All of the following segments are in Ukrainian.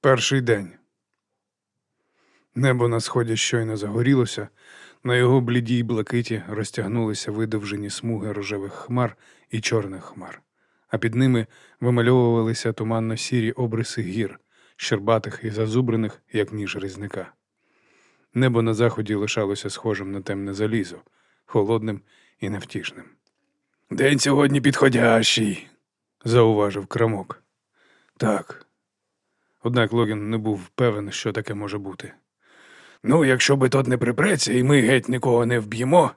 Перший день. Небо на сході щойно загорілося, на його блідій блакиті розтягнулися видовжені смуги рожевих хмар і чорних хмар, а під ними вимальовувалися туманно сірі обриси гір, щербатих і зазубрених, як ніж різника. Небо на заході лишалося схожим на темне залізо, холодним і невтішним. День сьогодні підходящий, зауважив крамок. Так. Однак Логін не був певен, що таке може бути. Ну, якщо би тот не припреться, і ми геть нікого не вб'ємо,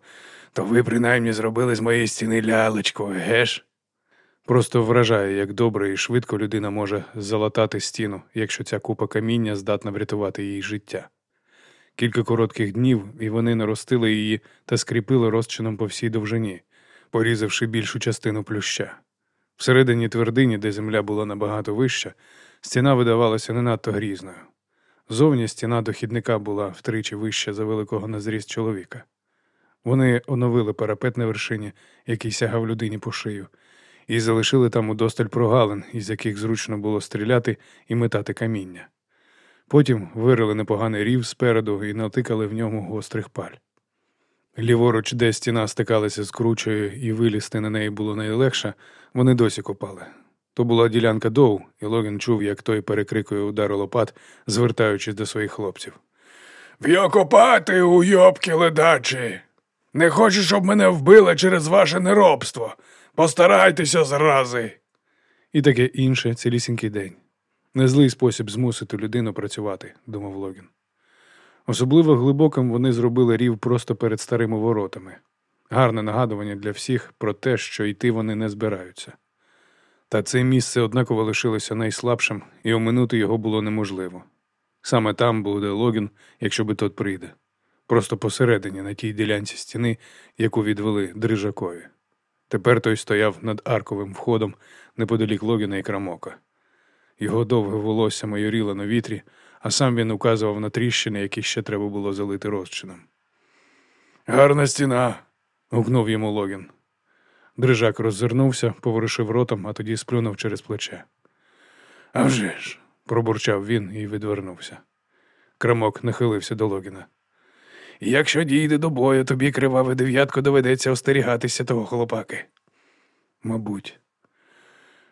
то ви принаймні зробили з моєї стіни лялечку, геш? Просто вражає, як добре і швидко людина може залатати стіну, якщо ця купа каміння здатна врятувати їй життя. Кілька коротких днів, і вони наростили її та скріпили розчином по всій довжині, порізавши більшу частину плюща. Всередині твердині, де земля була набагато вища, стіна видавалася не надто грізною. Зовні стіна дохідника була втричі вища за великого на зріст чоловіка. Вони оновили парапет на вершині, який сягав людині по шию, і залишили там удосталь прогалин, із яких зручно було стріляти і метати каміння. Потім вирили непоганий рів спереду і натикали в ньому гострих паль. Ліворуч, де стіна стикалася з кручею і вилізти на неї було найлегше, вони досі копали. То була ділянка доу, і Логін чув, як той перекрикує удар лопат, звертаючись до своїх хлопців. В'якопати, уйобки ледачі! Не хочу, щоб мене вбили через ваше неробство. Постарайтеся зрази. І таке інше цілісінький день. Незлий спосіб змусити людину працювати, думав Логін. Особливо глибоким вони зробили рів просто перед старими воротами. Гарне нагадування для всіх про те, що йти вони не збираються. Та це місце однаково лишилося найслабшим, і оминути його було неможливо. Саме там буде Логін, якщо би тот прийде, просто посередині, на тій ділянці стіни, яку відвели Дрижакові. Тепер той стояв над арковим входом неподалік Логіна і крамока. Його довге волосся майоріло на вітрі, а сам він указував на тріщини, які ще треба було залити розчином. Гарна стіна. гукнув йому Логін. Дрижак роззирнувся, поворушив ротом, а тоді сплюнув через плече. «А вже ж!» – пробурчав він і відвернувся. Крамок нахилився до Логіна. Якщо дійде до бою, тобі криваве дев'ятко доведеться остерігатися того хлопаки. Мабуть.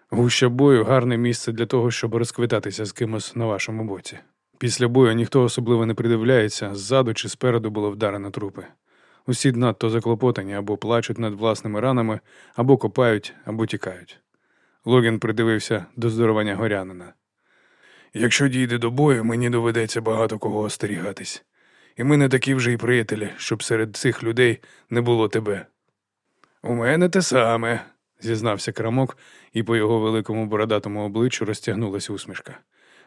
Гуща бою гарне місце для того, щоб розквитатися з кимось на вашому боці. Після бою ніхто особливо не придивляється, ззаду чи спереду було вдарено трупи. Усі надто заклопотані або плачуть над власними ранами, або копають, або тікають. Логін придивився до здоровання горянина. Якщо дійде до бою, мені доведеться багато кого остерігатись. І ми не такі вже й приятелі, щоб серед цих людей не було тебе. У мене те саме, зізнався крамок, і по його великому бородатому обличчю розтягнулася усмішка.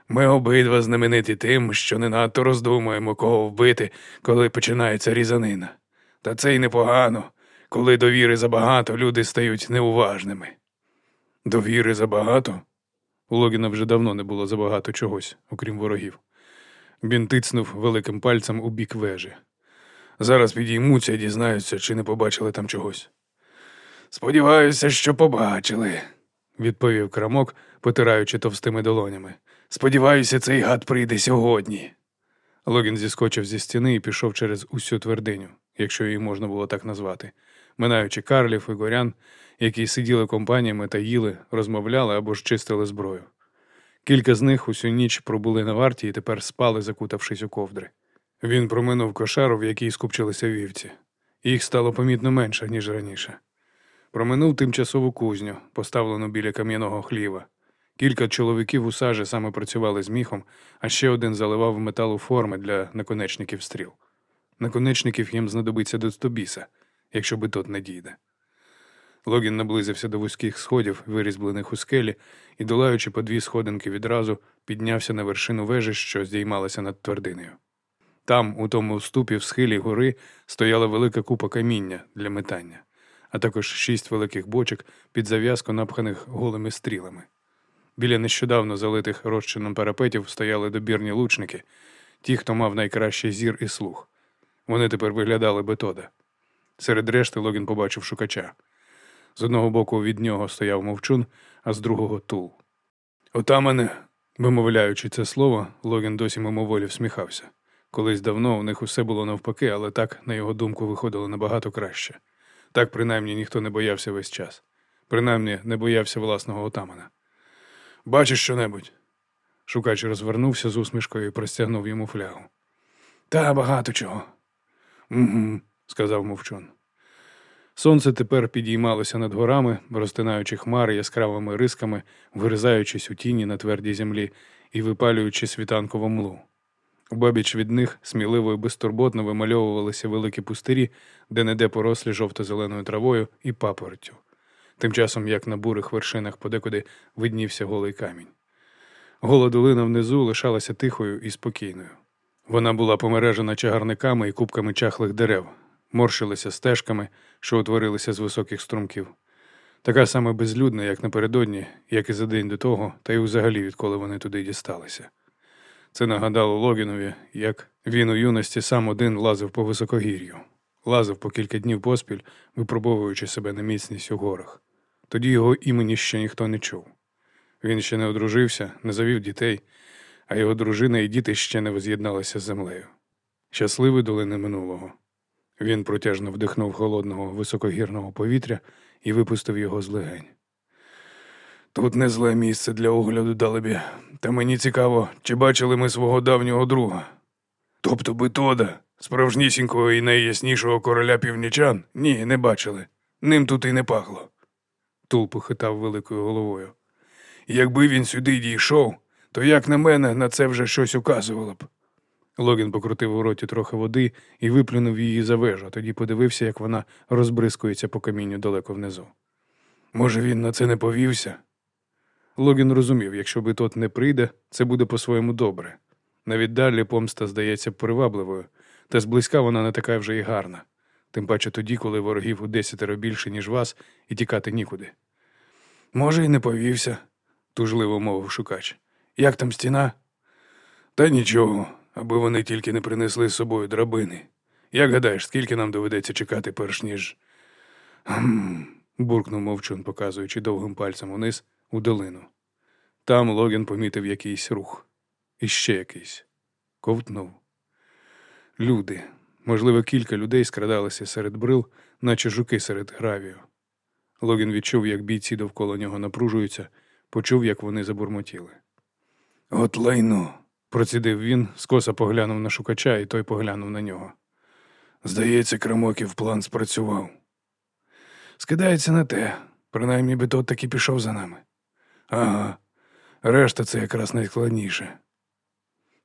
Ми обидва знамениті тим, що не надто роздумуємо, кого вбити, коли починається різанина. Та це й непогано. Коли довіри забагато, люди стають неуважними. Довіри забагато? У Логіна вже давно не було забагато чогось, окрім ворогів. Він тицнув великим пальцем у бік вежі. Зараз підіймуться і дізнаються, чи не побачили там чогось. Сподіваюся, що побачили, відповів Крамок, потираючи товстими долонями. Сподіваюся, цей гад прийде сьогодні. Логін зіскочив зі стіни і пішов через усю твердиню, якщо її можна було так назвати, минаючи карлів і горян, які сиділи компаніями та їли, розмовляли або ж чистили зброю. Кілька з них усю ніч пробули на варті і тепер спали, закутавшись у ковдри. Він проминув кошару, в якій скупчилися вівці. Їх стало помітно менше, ніж раніше. Проминув тимчасову кузню, поставлену біля кам'яного хліва. Кілька чоловіків у сажі саме працювали з міхом, а ще один заливав металу форми для наконечників стріл. Наконечників їм знадобиться до стобіса, якщо би тот не дійде. Логін наблизився до вузьких сходів, вирізблених у скелі, і, долаючи по дві сходинки відразу, піднявся на вершину вежі, що здіймалася над твердинею. Там, у тому ступі в схилі гори, стояла велика купа каміння для метання, а також шість великих бочок під зав'язку, напханих голими стрілами. Біля нещодавно залитих розчином парапетів стояли добірні лучники, ті, хто мав найкращий зір і слух. Вони тепер виглядали бетода. Серед решти Логін побачив шукача. З одного боку від нього стояв мовчун, а з другого тул. Отамане, Вимовляючи це слово, Логін досі мимоволі всміхався. Колись давно у них усе було навпаки, але так, на його думку, виходило набагато краще. Так, принаймні, ніхто не боявся весь час. Принаймні, не боявся власного отамана. Бачиш що-небудь? Шукач розвернувся з усмішкою і простягнув йому флягу. Та багато чого. Угу, сказав мовчун. Сонце тепер підіймалося над горами, розтинаючи хмари яскравими рисками, вгризаючись у тіні на твердій землі і випалюючи світанкову млу. Обабіч від них сміливо і безтурботно вимальовувалися великі пустирі, де неде порослі жовто-зеленою травою і папоротю. Тим часом, як на бурих вершинах подекуди виднівся голий камінь. Гола долина внизу лишалася тихою і спокійною. Вона була помережена чагарниками і купками чахлих дерев, морщилася стежками, що утворилися з високих струмків. Така саме безлюдна, як напередодні, як і за день до того, та й взагалі відколи вони туди дісталися. Це нагадало Логінові, як він у юності сам один лазив по високогір'ю, лазив по кілька днів поспіль, випробовуючи себе на міцність у горах. Тоді його імені ще ніхто не чув. Він ще не одружився, не завів дітей, а його дружина і діти ще не воз'єдналися з землею. Щасливий долини минулого. Він протяжно вдихнув холодного високогірного повітря і випустив його з легень. Тут не зле місце для огляду далебі, та мені цікаво, чи бачили ми свого давнього друга. Тобто Бетода, справжнісінького і найяснішого короля північан? Ні, не бачили. Ним тут і не пахло. Тул похитав великою головою. Якби він сюди дійшов, то, як на мене, на це вже щось указувало б. Логін покрутив у роті трохи води і виплюнув її за вежу, а тоді подивився, як вона розбризкується по камінню далеко внизу. Може, він на це не повівся? Логін розумів, якщо би тот не прийде, це буде по-своєму добре. Навіть далі помста здається привабливою, та зблизька вона не така вже й гарна, тим паче тоді, коли ворогів у десятеро більше, ніж вас, і тікати нікуди. Може, і не повівся, тужливо мовив шукач. Як там стіна? Та нічого, аби вони тільки не принесли з собою драбини. Як гадаєш, скільки нам доведеться чекати, перш ніж. «Гм», – буркнув мовчун, показуючи довгим пальцем униз у долину. Там Логін помітив якийсь рух. І ще якийсь. Ковтнув. Люди. Можливо, кілька людей скрадалися серед брил, наче жуки серед гравію. Логін відчув, як бійці довкола нього напружуються, почув, як вони забурмотіли. От лайно, процідив він, скоса поглянув на шукача, і той поглянув на нього. Здається, Крамоків план спрацював. Скидається на те, принаймні би тот таки пішов за нами. Ага, решта це якраз найскладніше.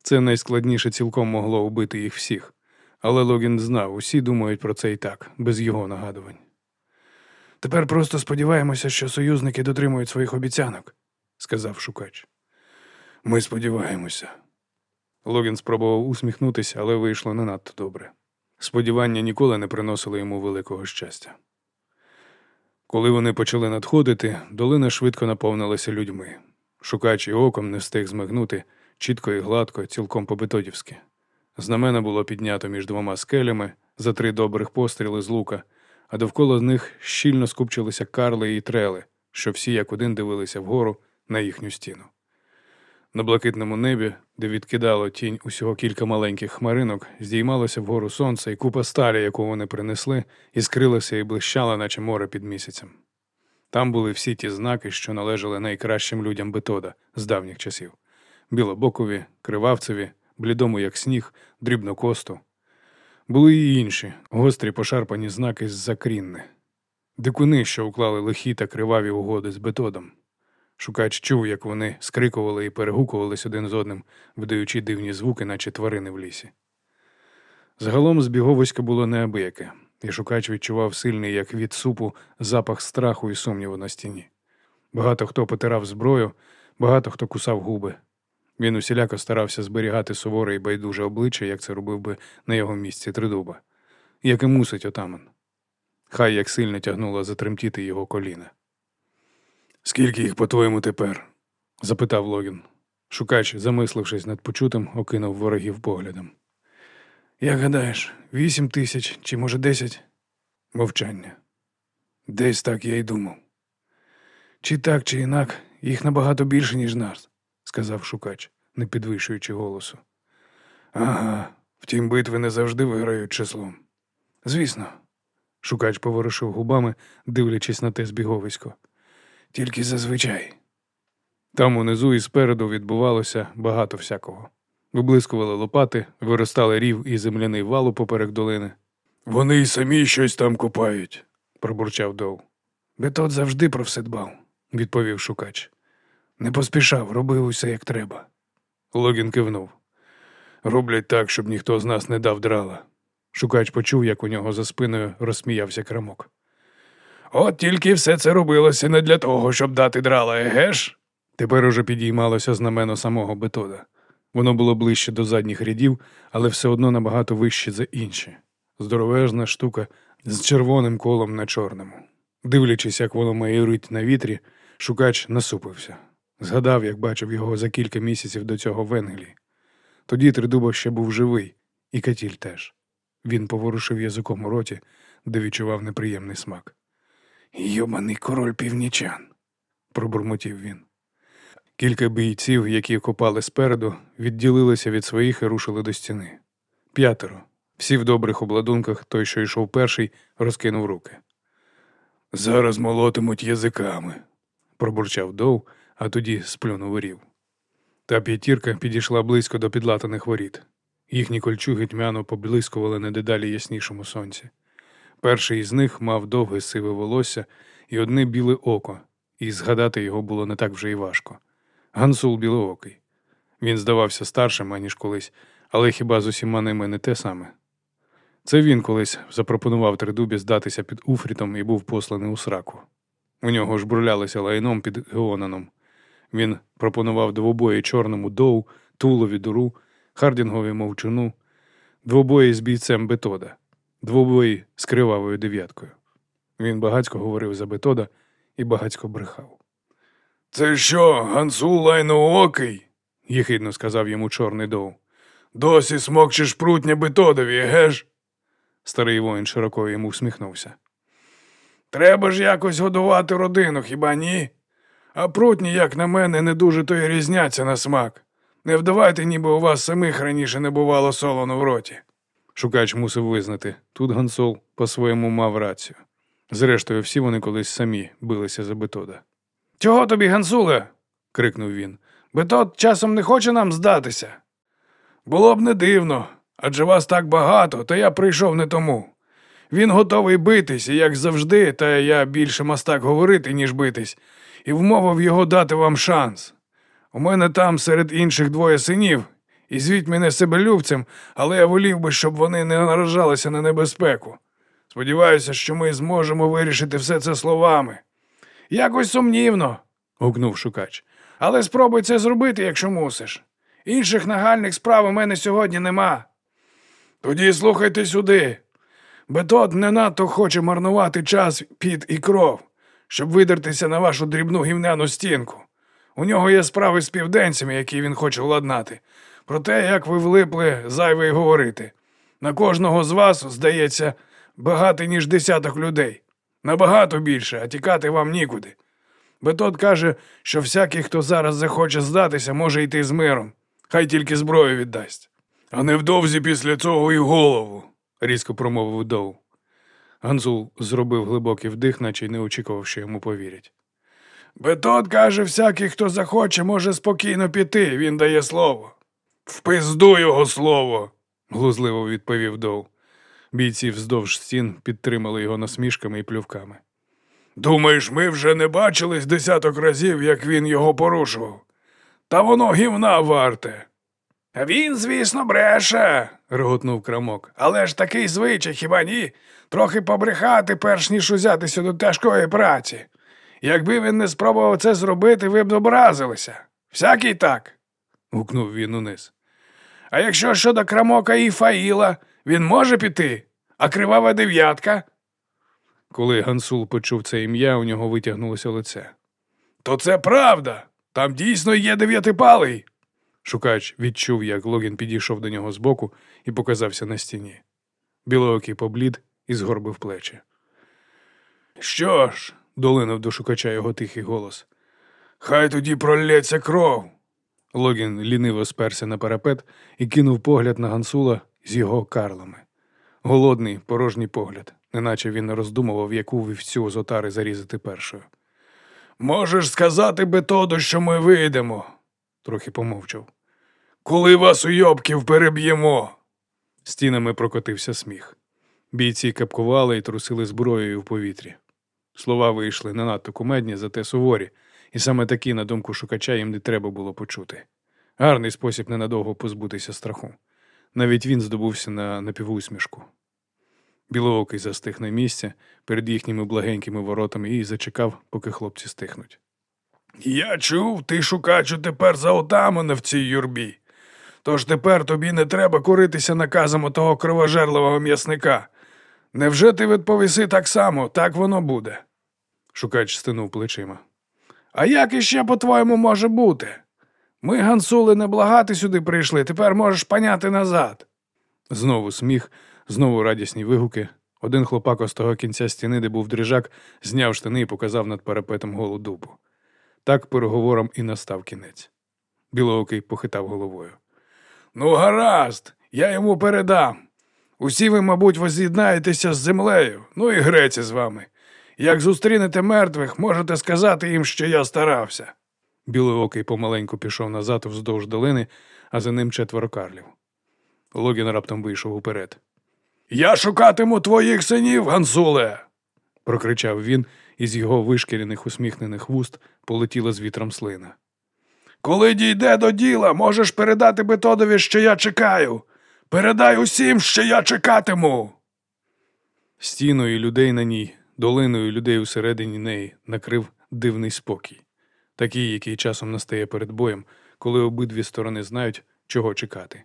Це найскладніше цілком могло убити їх всіх, але Логін знав, усі думають про це і так, без його нагадувань. Тепер просто сподіваємося, що союзники дотримують своїх обіцянок, сказав шукач. Ми сподіваємося. Логін спробував усміхнутися, але вийшло не надто добре. Сподівання ніколи не приносили йому великого щастя. Коли вони почали надходити, долина швидко наповнилася людьми. Шукач оком не встиг змигнути чітко і гладко, цілком по-бетодівськи. Знамена було піднято між двома скелями за три добрих постріли з лука, а довкола них щільно скупчилися карли і трели, що всі як один дивилися вгору на їхню стіну. На блакитному небі, де відкидало тінь усього кілька маленьких хмаринок, здіймалося вгору сонце і купа сталі, яку вони принесли, іскрилася і блищала, наче море під місяцем. Там були всі ті знаки, що належали найкращим людям Бетода з давніх часів білобокові, кривавцеві, блідому, як сніг, дрібнокосту. Були й інші, гострі пошарпані знаки з закрінни, дикуни, що уклали лихі та криваві угоди з Бетодом. Шукач чув, як вони скрикували і перегукувались один з одним, видаючи дивні звуки, наче тварини в лісі. Загалом збіговисько було неабияке, і шукач відчував сильний, як від супу, запах страху і сумніву на стіні. Багато хто потирав зброю, багато хто кусав губи. Він усіляко старався зберігати суворе і байдуже обличчя, як це робив би на його місці тридуба, як і мусить отаман. Хай як сильно тягнуло затремтіти його коліна. Скільки їх, по-твоєму, тепер? запитав Логін. Шукач, замислившись над почутим, окинув ворогів поглядом. Як гадаєш, вісім тисяч чи, може, десять? Мовчання. Десь так я й думав. Чи так, чи інак, їх набагато більше, ніж нас, сказав шукач, не підвищуючи голосу. Ага, втім, битви не завжди виграють числом. Звісно, шукач поворушив губами, дивлячись на те збіговисько. Тільки зазвичай. Там унизу і спереду відбувалося багато всякого. Виблискували лопати, виростали рів і земляний вал поперек долини. Вони й самі щось там купають, пробурчав Доу. Бетот завжди про все дбав, відповів шукач. Не поспішав, робив усе як треба. Логін кивнув. Роблять так, щоб ніхто з нас не дав драла. Шукач почув, як у нього за спиною розсміявся крамок. От тільки все це робилося не для того, щоб дати драла, еге ж? Тепер уже підіймалося знамено самого Бетода. Воно було ближче до задніх рядів, але все одно набагато вище за інші. Здоровежна штука з червоним колом на чорному. Дивлячись, як воно майорить на вітрі, шукач насупився. Згадав, як бачив його за кілька місяців до цього в Енглії. Тоді Тридуба ще був живий, і Катіль теж. Він поворушив язиком у роті, де відчував неприємний смак. Йобаний король північан, пробурмотів він. Кілька бійців, які копали спереду, відділилися від своїх і рушили до стіни. П'ятеро. Всі в добрих обладунках, той, що йшов перший, розкинув руки. Зараз молотимуть язиками, пробурчав Доу, а тоді сплюнув рів. Та п'ятірка підійшла близько до підлатаних воріт. Їхні кольчуги тьмяно поблискували на дедалі яснішому сонці. Перший із них мав довге сиве волосся і одне біле око, і згадати його було не так вже й важко. Гансул білоокий. Він здавався старшим, аніж колись, але хіба з усіма ними не те саме. Це він колись запропонував тридубі здатися під Уфрітом і був посланий у сраку. У нього ж бурлялися лайном під Геонаном. Він пропонував двобої чорному доу, тулові дуру, хардінгові мовчуну, двобої з бійцем Бетода, двобої з кривавою дев'яткою. Він багацько говорив за Бетода і багацько брехав. Це що, гансу лайноокий? єхидно сказав йому чорний доу. Досі смокчеш прутня Бетодові, геш? Старий воїн широко йому всміхнувся. Треба ж якось годувати родину, хіба ні? А прутні, як на мене, не дуже то й різняться на смак. Не вдавайте, ніби у вас самих раніше не бувало солоно в роті. Шукач мусив визнати, тут Гансол по-своєму мав рацію. Зрештою, всі вони колись самі билися за Бетода. Чого тобі, Гансуле? крикнув він. Бетод часом не хоче нам здатися. Було б не дивно, адже вас так багато, та я прийшов не тому. Він готовий битись, і як завжди, та я більше мастак говорити, ніж битись, і вмовив його дати вам шанс. У мене там серед інших двоє синів, і звіть мене себелюбцем, але я волів би, щоб вони не наражалися на небезпеку. Сподіваюся, що ми зможемо вирішити все це словами. Якось сумнівно, гукнув шукач. Але спробуй це зробити, якщо мусиш. Інших нагальних справ у мене сьогодні нема. Тоді слухайте сюди. Бетод не надто хоче марнувати час, під і кров, щоб видертися на вашу дрібну гівняну стінку. У нього є справи з південцями, які він хоче владнати. Про те, як ви влипли, зайве говорити. На кожного з вас, здається, багато, ніж десяток людей. Набагато більше, а тікати вам нікуди. Бетод каже, що всякий, хто зараз захоче здатися, може йти з миром. Хай тільки зброю віддасть. А невдовзі після цього і голову, різко промовив Доу. Ганзул зробив глибокий вдих, наче й не очікував, що йому повірять. Бетод каже, всякий, хто захоче, може спокійно піти, він дає слово. В пизду його слово, глузливо відповів Доу. Бійці вздовж стін підтримали його насмішками і плювками. Думаєш, ми вже не бачились десяток разів, як він його порушував. Та воно гівна варте. Він, звісно, бреше, реготнув крамок. Але ж такий звичай, хіба ні? Трохи побрехати, перш ніж узятися до тяжкої праці. Якби він не спробував це зробити, ви б образилися. Всякий так. гукнув він униз. А якщо щодо крамока і Фаїла, він може піти, а кривава дев'ятка. Коли Гансул почув це ім'я, у нього витягнулося лице. То це правда. Там дійсно є дев'ятипалий. Шукач відчув, як Логін підійшов до нього збоку і показався на стіні. Білоокий поблід і згорбив плечі. Що ж, долинув до шукача його тихий голос. Хай тоді пролється кров. Логін ліниво сперся на парапет і кинув погляд на Гансула з його карлами. Голодний, порожній погляд, неначе він роздумував, яку вівцю з отари зарізати першою. Можеш сказати Бетоду, що ми вийдемо, трохи помовчав. Коли вас уйобків переб'ємо. Стінами прокотився сміх. Бійці капкували і трусили зброєю в повітрі. Слова вийшли не надто кумедні, зате суворі, і саме такі, на думку шукача, їм не треба було почути. Гарний спосіб ненадовго позбутися страху. Навіть він здобувся на напівусмішку. Білоокий застиг на місці перед їхніми благенькими воротами і зачекав, поки хлопці стихнуть. Я чув, ти шукачу тепер за отамана в цій юрбі. Тож тепер тобі не треба коритися наказом того кровожерливого м'ясника. Невже ти відповіси так само, так воно буде? Шукач стинув плечима. А як іще, по-твоєму, може бути? Ми, гансули, не благати сюди прийшли, тепер можеш паняти назад. Знову сміх, знову радісні вигуки. Один хлопак з того кінця стіни, де був дрижак, зняв штани і показав над парапетом голу дубу. Так переговором і настав кінець. Білоокий похитав головою. Ну, гаразд, я йому передам. Усі ви, мабуть, воз'єднаєтеся з землею, ну і греці з вами. Як зустрінете мертвих, можете сказати їм, що я старався. Білоокий помаленьку пішов назад вздовж долини, а за ним четверо карлів. Логін раптом вийшов уперед. Я шукатиму твоїх синів, Гансуле. прокричав він, і з його вишкірених усміхнених вуст полетіла з вітром слина. Коли дійде до діла, можеш передати Бетодові, що я чекаю. Передай усім, що я чекатиму. Стіною людей на ній, долиною людей усередині неї накрив дивний спокій, такий, який часом настає перед боєм, коли обидві сторони знають, чого чекати.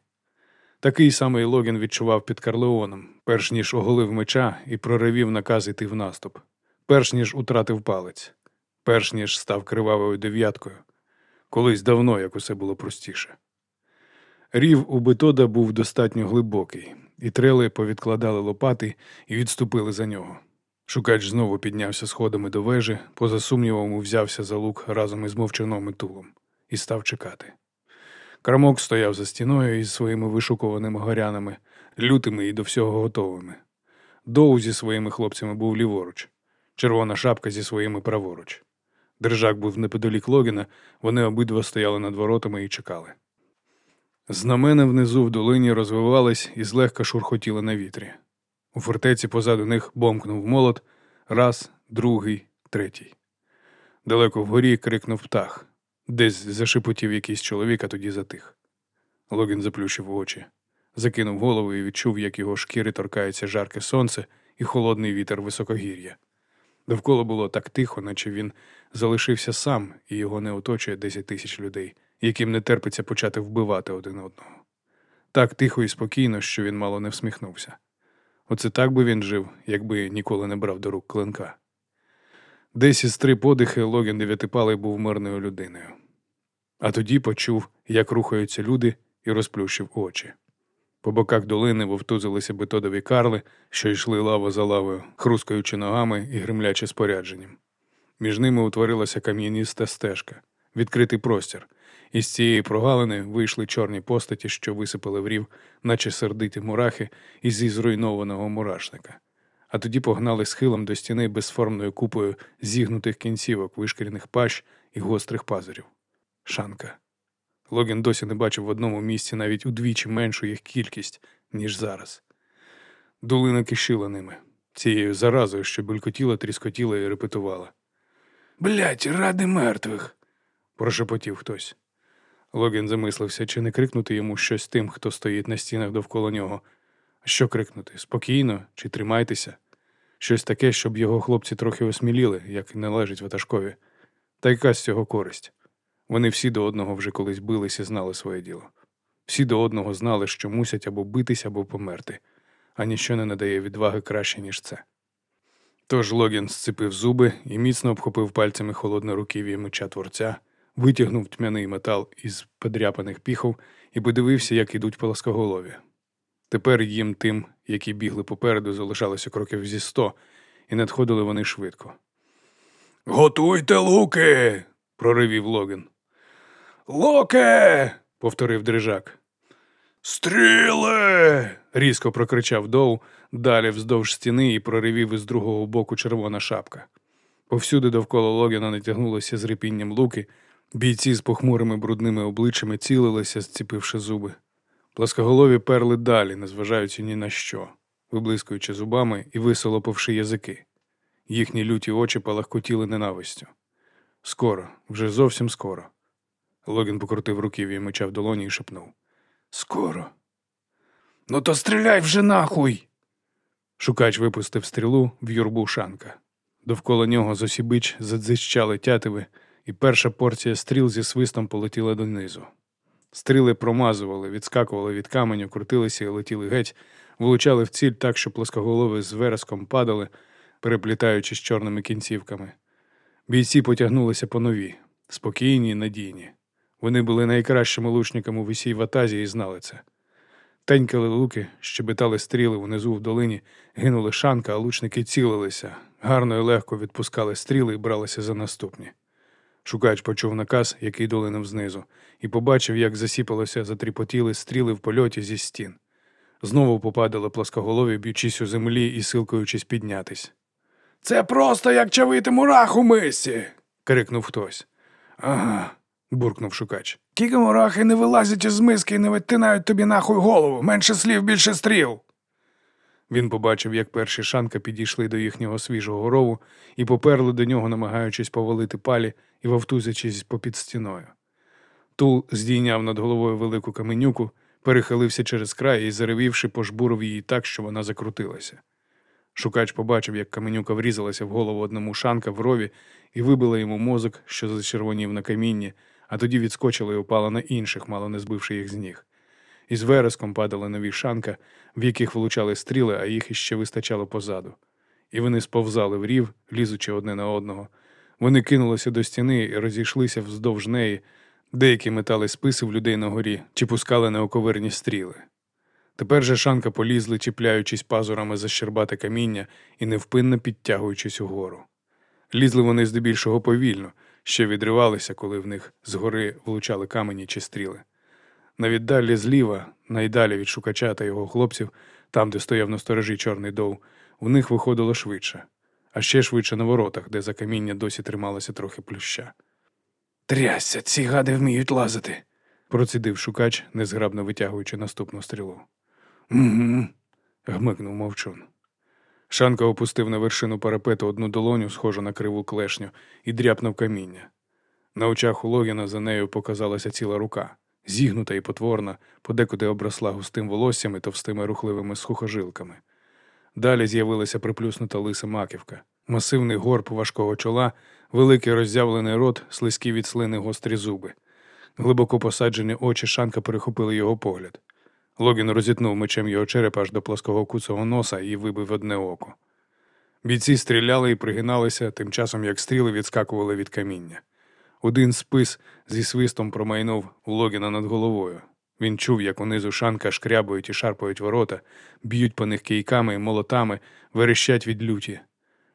Такий самий Логін відчував під Карлеоном, перш ніж оголив меча і проривів наказ іти в наступ, перш ніж утратив палець, перш ніж став кривавою дев'яткою, колись давно як усе було простіше. Рів у Бетода був достатньо глибокий, і трели повідкладали лопати і відступили за нього. Шукач знову піднявся сходами до вежі, поза сумнівом взявся за лук разом із мовчаном і тулом і став чекати. Крамок стояв за стіною із своїми вишукуваними горянами, лютими і до всього готовими. Доу зі своїми хлопцями був ліворуч, червона шапка зі своїми праворуч. Держак був неподалік Логіна, вони обидва стояли над воротами і чекали. Знамена внизу в долині розвивались і злегка шурхотіли на вітрі. У фортеці позаду них бомкнув молот раз, другий, третій. Далеко вгорі крикнув птах. Десь зашепотів якийсь чоловік, а тоді затих. Логін заплющив очі, закинув голову і відчув, як його шкіри торкається жарке сонце і холодний вітер високогір'я. Довкола було так тихо, наче він залишився сам, і його не оточує десять тисяч людей, яким не терпиться почати вбивати один одного. Так тихо і спокійно, що він мало не всміхнувся. Оце так би він жив, якби ніколи не брав до рук клинка. Десь із три подихи Логін Дев'ятипалий був мирною людиною. А тоді почув, як рухаються люди, і розплющив очі. По боках долини вовтузилися бетодові карли, що йшли лава за лавою, хрускаючи ногами і гримлячи спорядженням. Між ними утворилася кам'яніста стежка, відкритий простір, і з цієї прогалини вийшли чорні постаті, що висипали в рів, наче сердиті мурахи із зруйнованого мурашника а тоді погнали схилом до стіни безформною купою зігнутих кінцівок, вишкірених пащ і гострих пазурів. Шанка. Логін досі не бачив в одному місці навіть удвічі меншу їх кількість, ніж зараз. Долина кишила ними, цією заразою, що булькотіла, тріскотіла і репетувала. Блять, ради мертвих. прошепотів хтось. Логін замислився, чи не крикнути йому щось тим, хто стоїть на стінах довкола нього. Що крикнути? Спокійно чи тримайтеся? Щось таке, щоб його хлопці трохи осміліли, як належить ватажкові. Та яка з цього користь. Вони всі до одного вже колись бились і знали своє діло. Всі до одного знали, що мусять або битись, або померти, а ніщо не надає відваги краще, ніж це. Тож Логін сципив зуби і міцно обхопив пальцями холодне руків'я меча творця, витягнув тьмяний метал із подряпаних піхов і подивився, як ідуть плоскоголові. Тепер їм тим, які бігли попереду, залишалося кроків зі сто, і надходили вони швидко. Готуйте луки. проривів Логін. Локе. повторив дрижак. Стріли. різко прокричав Доу, далі вздовж стіни і проривів із другого боку червона шапка. Повсюди довкола Логіна натягнулося з рипінням луки, бійці з похмурими брудними обличчями цілилися, зціпивши зуби. Пласкоголові перли далі, незважаючи ні на що, виблискуючи зубами і висолопивши язики. Їхні люті очі палахкотіли ненавистю. Скоро, вже зовсім скоро. Логін покрутив руків'я меча в долоні і шепнув. Скоро. Ну то стріляй вже нахуй. Шукач випустив стрілу в юрбу шанка. Довкола нього зосібич задзищали тятиви, і перша порція стріл зі свистом полетіла донизу. Стріли промазували, відскакували від каменю, крутилися і летіли геть, влучали в ціль так, що плоскоголови з вереском падали, переплітаючись чорними кінцівками. Бійці потягнулися по нові, спокійні й надійні. Вони були найкращими лучниками в усій ватазі і знали це. Тенькали луки, щебетали стріли унизу в долині, гинули шанка, а лучники цілилися, гарно і легко відпускали стріли і бралися за наступні. Шукач почув наказ, який долинув знизу, і побачив, як засіпалося, затріпотіли стріли в польоті зі стін. Знову попадали плоскоголові, б'ючись у землі і силкуючись піднятись. Це просто як чавити мурах у мисі. крикнув хтось. Ага, буркнув шукач. Тільки мурахи не вилазять із миски і не відтинають тобі нахуй голову. Менше слів, більше стріл. Він побачив, як перші шанка підійшли до їхнього свіжого рову і поперли до нього, намагаючись повалити палі і вовтузячись попід стіною. Тул здійняв над головою велику каменюку, перехилився через край і, заревівши, пожбурив її так, що вона закрутилася. Шукач побачив, як каменюка врізалася в голову одному шанка в рові і вибила йому мозок, що зачервонів на камінні, а тоді відскочила і упала на інших, мало не збивши їх з ніг. Із вереском падали нові шанка, в яких влучали стріли, а їх іще вистачало позаду. І вони сповзали в рів, лізучи одне на одного. Вони кинулися до стіни і розійшлися вздовж неї, деякі метали списи в людей на горі чи пускали неоковирні стріли. Тепер же шанка полізли, чіпляючись пазурами за щербате каміння і невпинно підтягуючись угору. Лізли вони здебільшого повільно, ще відривалися, коли в них згори влучали камені чи стріли. Навіддалі зліва, найдалі від шукача та його хлопців, там, де стояв на сторожі чорний дов, у них виходило швидше, а ще швидше на воротах, де за каміння досі трималося трохи плюща. Трясся, ці гади вміють лазити, процідив шукач, незграбно витягуючи наступну стрілу. Угу. гмикнув мовчун. Шанка опустив на вершину парапету одну долоню, схожу на криву клешню, і дряпнув каміння. На очах у Логіна за нею показалася ціла рука, зігнута і потворна, подекуди обросла густим волоссям і товстими рухливими сухожилками. Далі з'явилася приплюснута лиса маківка, масивний горб важкого чола, великий роззявлений рот, слизькі від слини гострі зуби. Глибоко посаджені очі Шанка перехопили його погляд. Логін розітнув мечем його черепа аж до плоского куцого носа і вибив одне око. Бійці стріляли і пригиналися, тим часом як стріли відскакували від каміння. Один спис зі свистом промайнув у Логіна над головою. Він чув, як унизу шанка шкрябують і шарпають ворота, б'ють по них кийками і молотами, верещать від люті.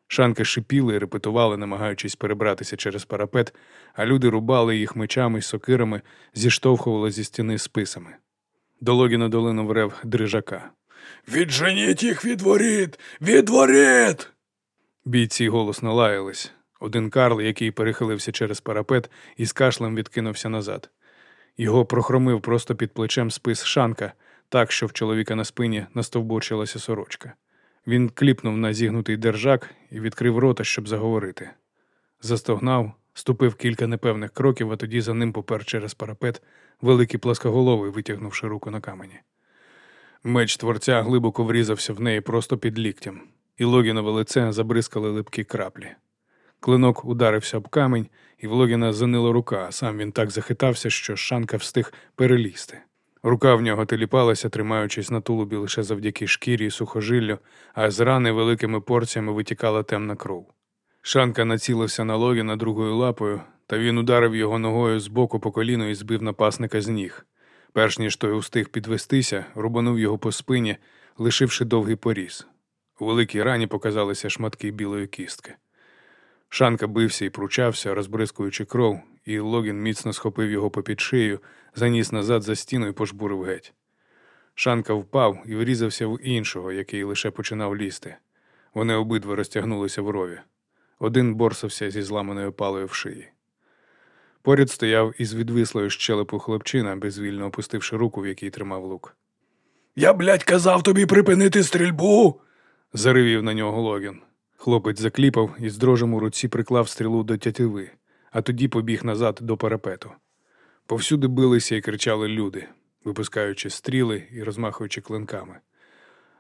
Шанки шипіли і репетували, намагаючись перебратися через парапет, а люди рубали їх мечами й сокирами, зіштовхували зі стіни списами. До Логіна долинув рев дрижака. Відженіть їх від воріт! Від воріт! Бійці голосно лаялись. Один Карл, який перехилився через парапет і з кашлем відкинувся назад. Його прохромив просто під плечем спис шанка, так, що в чоловіка на спині настовбурчилася сорочка. Він кліпнув на зігнутий держак і відкрив рота, щоб заговорити. Застогнав, ступив кілька непевних кроків, а тоді за ним попер через парапет великий пласкоголовий, витягнувши руку на камені. Меч творця глибоко врізався в неї просто під ліктям, і Логінове лице забризкали липкі краплі. Клинок ударився об камінь, і в Логіна занила рука, а сам він так захитався, що Шанка встиг перелізти. Рука в нього теліпалася, тримаючись на тулубі лише завдяки шкірі і сухожиллю, а з рани великими порціями витікала темна кров. Шанка націлився на Логіна другою лапою, та він ударив його ногою з боку по коліну і збив напасника з ніг. Перш ніж той устиг підвестися, рубанув його по спині, лишивши довгий поріз. У великій рані показалися шматки білої кістки. Шанка бився і пручався, розбризкуючи кров, і Логін міцно схопив його попід шию, заніс назад за стіну і пожбурив геть. Шанка впав і врізався в іншого, який лише починав лізти. Вони обидва розтягнулися в рові. Один борсався зі зламаною палою в шиї. Поряд стояв із відвислою щелепу хлопчина, безвільно опустивши руку, в якій тримав лук. Я, блядь, казав тобі припинити стрільбу. Заривів на нього Логін. Хлопець закліпав і з дрожем у руці приклав стрілу до тятиви, а тоді побіг назад до парапету. Повсюди билися і кричали люди, випускаючи стріли і розмахуючи клинками.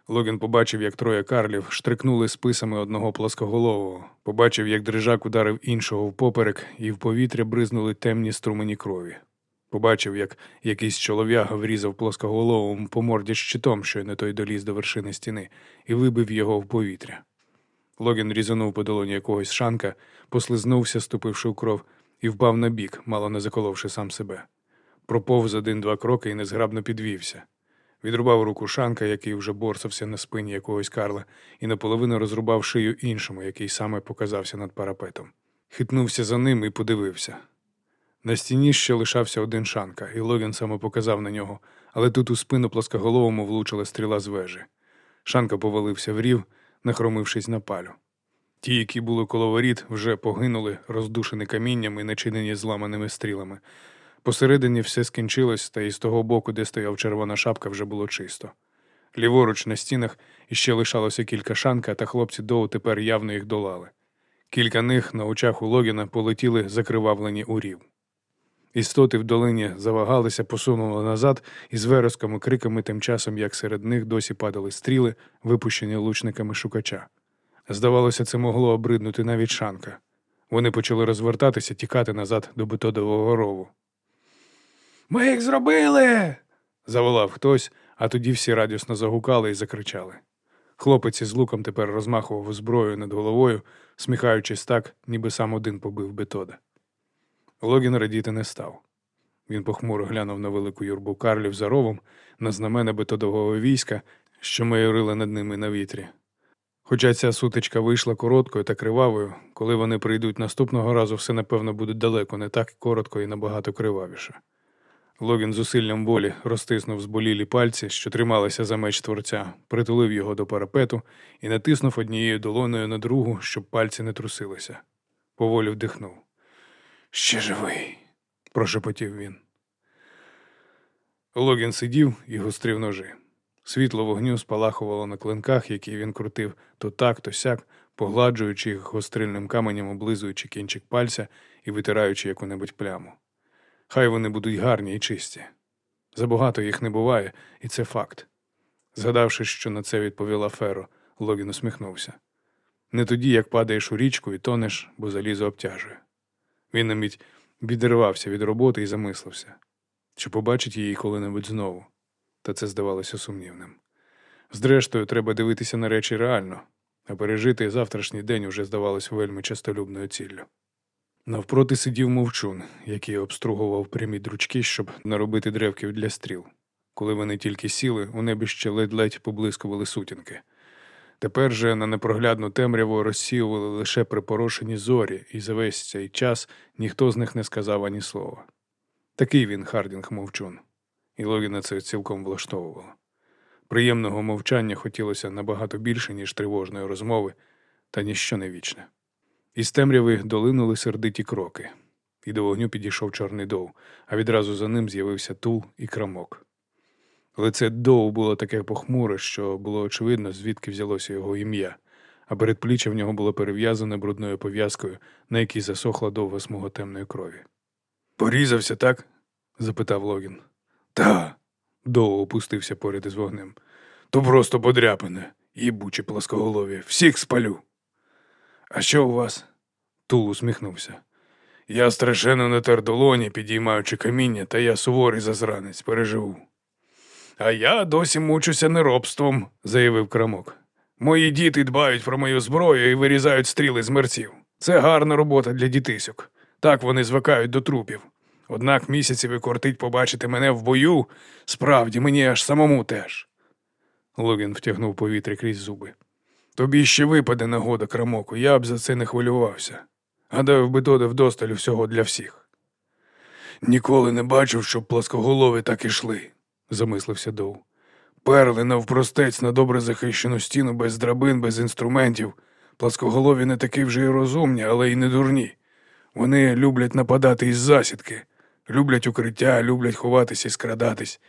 Логін побачив, як троє карлів штрикнули списами одного плоскоголового, побачив, як дрижак ударив іншого впоперек, і в повітря бризнули темні струмені крові. Побачив, як якийсь чолов'яга врізав плоскоголовому по морді щитом, що не той доліз до вершини стіни, і вибив його в повітря. Логін різанув по долоні якогось шанка, послизнувся, ступивши в кров, і впав на бік, мало не заколовши сам себе. Проповз один-два кроки і незграбно підвівся. Відрубав руку шанка, який вже борсався на спині якогось карла, і наполовину розрубав шию іншому, який саме показався над парапетом. Хитнувся за ним і подивився. На стіні ще лишався один шанка, і Логін саме показав на нього, але тут у спину плоскоголовому влучила стріла з вежі. Шанка повалився в рів, нахромившись на палю. Ті, які були коло воріт, вже погинули, роздушені камінням і начинені зламаними стрілами. Посередині все скінчилось, та із того боку, де стояв червона шапка, вже було чисто. Ліворуч на стінах іще лишалося кілька шанка, та хлопці доу тепер явно їх долали. Кілька них на очах у Логіна полетіли закривавлені у рів. Істоти в долині завагалися, посунули назад і з вересками криками тим часом, як серед них досі падали стріли, випущені лучниками шукача. Здавалося, це могло обриднути навіть шанка. Вони почали розвертатися, тікати назад до бетодового рову. Ми їх зробили. Заволав хтось, а тоді всі радісно загукали і закричали. Хлопець із луком тепер розмахував зброю над головою, сміхаючись так, ніби сам один побив бетода. Логін радіти не став. Він похмуро глянув на велику юрбу карлів за ровом, на знамена бетодового війська, що майорили над ними на вітрі. Хоча ця сутичка вийшла короткою та кривавою, коли вони прийдуть наступного разу, все напевно буде далеко не так коротко і набагато кривавіше. Логін зусиллям волі розтиснув зболілі пальці, що трималися за меч творця, притулив його до парапету і натиснув однією долоною на другу, щоб пальці не трусилися. Поволі вдихнув. Ще живий, прошепотів він. Логін сидів і гострив ножи. Світло вогню спалахувало на клинках, які він крутив то так, то сяк, погладжуючи їх гострильним каменем, облизуючи кінчик пальця і витираючи яку-небудь пляму. Хай вони будуть гарні і чисті. Забагато їх не буває, і це факт. Згадавши, що на це відповіла Феро, Логін усміхнувся. Не тоді, як падаєш у річку і тонеш, бо залізо обтяжує. Він наміть відірвався від роботи і замислився, чи побачить її коли-небудь знову, та це здавалося сумнівним. Зрештою, треба дивитися на речі реально, а пережити завтрашній день уже здавалось вельми частолюбною ціллю. Навпроти сидів мовчун, який обстругував прямі дручки, щоб наробити древків для стріл. Коли вони тільки сіли, у небі ще ледь-ледь поблискували сутінки. Тепер же на непроглядну темряву розсіювали лише припорошені зорі, і за весь цей час ніхто з них не сказав ані слова. Такий він, Хардінг мовчун, і Логіна це цілком влаштовувало. Приємного мовчання хотілося набагато більше, ніж тривожної розмови, та ніщо не вічне. Із темряви долинули сердиті кроки, і до вогню підійшов чорний дов, а відразу за ним з'явився тул і крамок. Лице Доу було таке похмуре, що було очевидно, звідки взялося його ім'я, а передпліччя в нього було перев'язане брудною пов'язкою, на якій засохла довга смуга темної крові. Порізався, так? запитав Логін. Та. Доу опустився поряд із вогнем. То просто подряпане, їбучі плоскоголові, всіх спалю. А що у вас? Тул усміхнувся. Я страшенно натер долоні, підіймаючи каміння, та я суворий зазранець, переживу. А я досі мучуся неробством, заявив крамок. Мої діти дбають про мою зброю і вирізають стріли з мерців. Це гарна робота для дітисьок. Так вони звикають до трупів. Однак місяців і кортить побачити мене в бою, справді мені аж самому теж. Логін втягнув повітря крізь зуби. Тобі ще випаде нагода, крамоку, я б за це не хвилювався. Гадаю, би доде вдосталь всього для всіх. Ніколи не бачив, щоб пласкоголові так ішли, замислився Доу. Перли навпростець на добре захищену стіну без драбин, без інструментів. Пласкоголові не такі вже й розумні, але й не дурні. Вони люблять нападати із засідки, люблять укриття, люблять ховатися і скрадатись.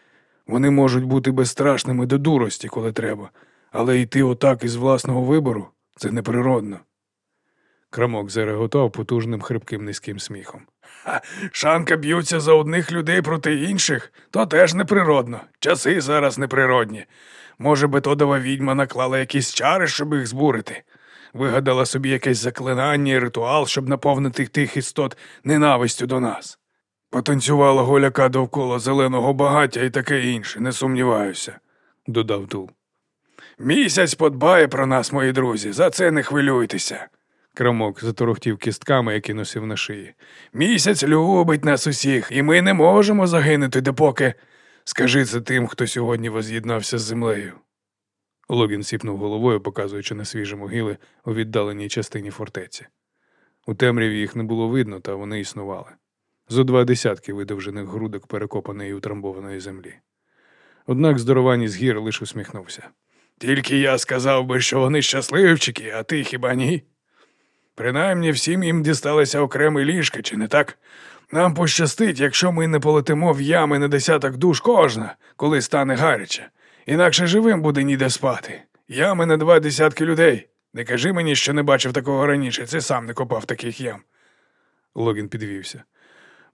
Вони можуть бути безстрашними до дурості, коли треба, але йти отак із власного вибору це неприродно. Крамок зареготав потужним хрипким низьким сміхом. Шанка б'ються за одних людей проти інших, то теж неприродно. Часи зараз неприродні. Може, бетодова відьма наклала якісь чари, щоб їх збурити. Вигадала собі якесь заклинання і ритуал, щоб наповнити тих істот ненавистю до нас. Потанцювала голяка довкола зеленого багаття і таке інше, не сумніваюся, Додав Тул. Місяць подбає про нас, мої друзі, за це не хвилюйтеся. Крамок заторохтів кістками, які носив на шиї. Місяць любить нас усіх, і ми не можемо загинути, допоки. Скажи це тим, хто сьогодні воз'єднався з землею. Логін сіпнув головою, показуючи на свіжі могили у віддаленій частині фортеці. У темряві їх не було видно, та вони існували. Зо два десятки видовжених грудок перекопаної і утрамбованої землі. Однак здоровані з гір лише усміхнувся. Тільки я сказав би, що вони щасливчики, а ти хіба ні? Принаймні всім їм дісталися окремі ліжка, чи не так? Нам пощастить, якщо ми не полетимо в ями на десяток душ кожна, коли стане гаряче. Інакше живим буде ніде спати. Ями на два десятки людей. Не кажи мені, що не бачив такого раніше, це сам не копав таких ям. Логін підвівся.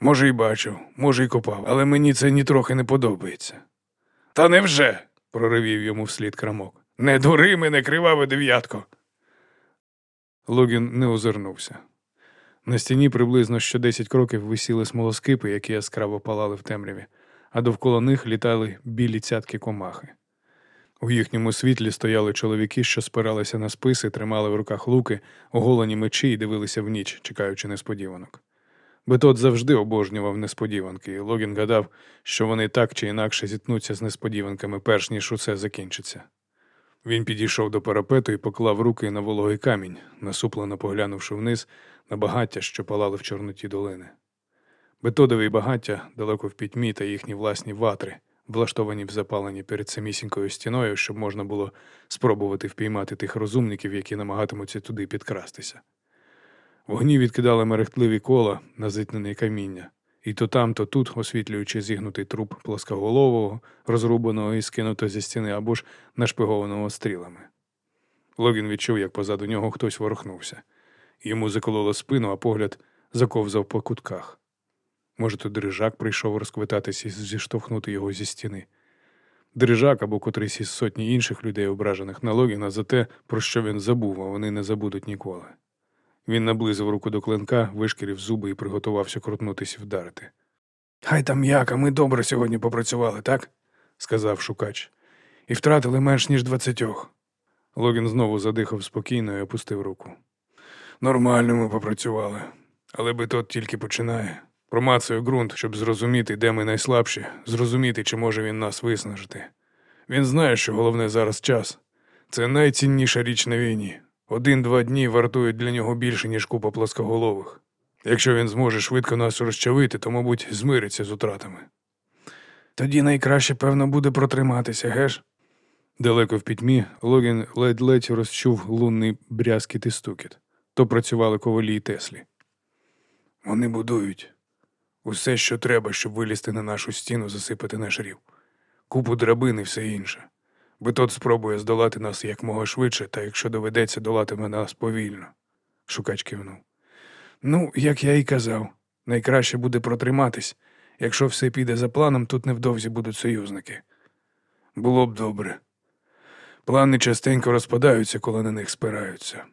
Може, й бачив, може, й копав, але мені це нітрохи не подобається. Та невже? проривів йому вслід крамок. Не дури мене, криваве дев'ятко. Логін не озирнувся. На стіні приблизно що 10 кроків висіли смолоскипи, які яскраво палали в темряві, а довкола них літали білі цятки комахи. У їхньому світлі стояли чоловіки, що спиралися на списи, тримали в руках луки, оголені мечі і дивилися в ніч, чекаючи несподіванок. Бетот завжди обожнював несподіванки, і Логін гадав, що вони так чи інакше зіткнуться з несподіванками, перш ніж усе закінчиться. Він підійшов до парапету і поклав руки на вологий камінь, насуплено поглянувши вниз на багаття, що палали в чорноті долини. Бетодові багаття далеко в пітьмі та їхні власні ватри, влаштовані в запаленні перед самісінькою стіною, щоб можна було спробувати впіймати тих розумників, які намагатимуться туди підкрастися. Вогні відкидали мерехтливі кола на зитнене каміння, і то там, то тут, освітлюючи зігнутий труп плоскоголового, розрубаного і скинуто зі стіни або ж нашпигованого стрілами. Логін відчув, як позаду нього хтось ворухнувся. Йому закололо спину, а погляд заковзав по кутках. Може, то дрижак прийшов розквитатись і зіштовхнути його зі стіни. Дрижак або котрийсь із сотні інших людей, ображених на Логіна за те, про що він забув, а вони не забудуть ніколи. Він наблизив руку до клинка, вишкірів зуби і приготувався крутнутися і вдарити. Хай там як, а ми добре сьогодні попрацювали, так? сказав шукач. І втратили менш ніж двадцятьох. Логін знову задихав спокійно і опустив руку. Нормально ми попрацювали, але би тот тільки починає. Промацую ґрунт, щоб зрозуміти, де ми найслабші, зрозуміти, чи може він нас виснажити. Він знає, що головне зараз час. Це найцінніша річ на війні. Один-два дні вартують для нього більше, ніж купа плоскоголових. Якщо він зможе швидко нас розчавити, то, мабуть, змириться з утратами. Тоді найкраще, певно, буде протриматися, геш? Далеко в пітьмі Логін ледь-ледь розчув лунний брязкіт і стукіт. То працювали ковалі й Теслі. Вони будують усе, що треба, щоб вилізти на нашу стіну, засипати наш рів. Купу драбин і все інше. Бо тот спробує здолати нас якмога швидше, та якщо доведеться, долатиме нас повільно. Шукач кивнув. Ну, як я і казав, найкраще буде протриматись. Якщо все піде за планом, тут невдовзі будуть союзники. Було б добре. Плани частенько розпадаються, коли на них спираються.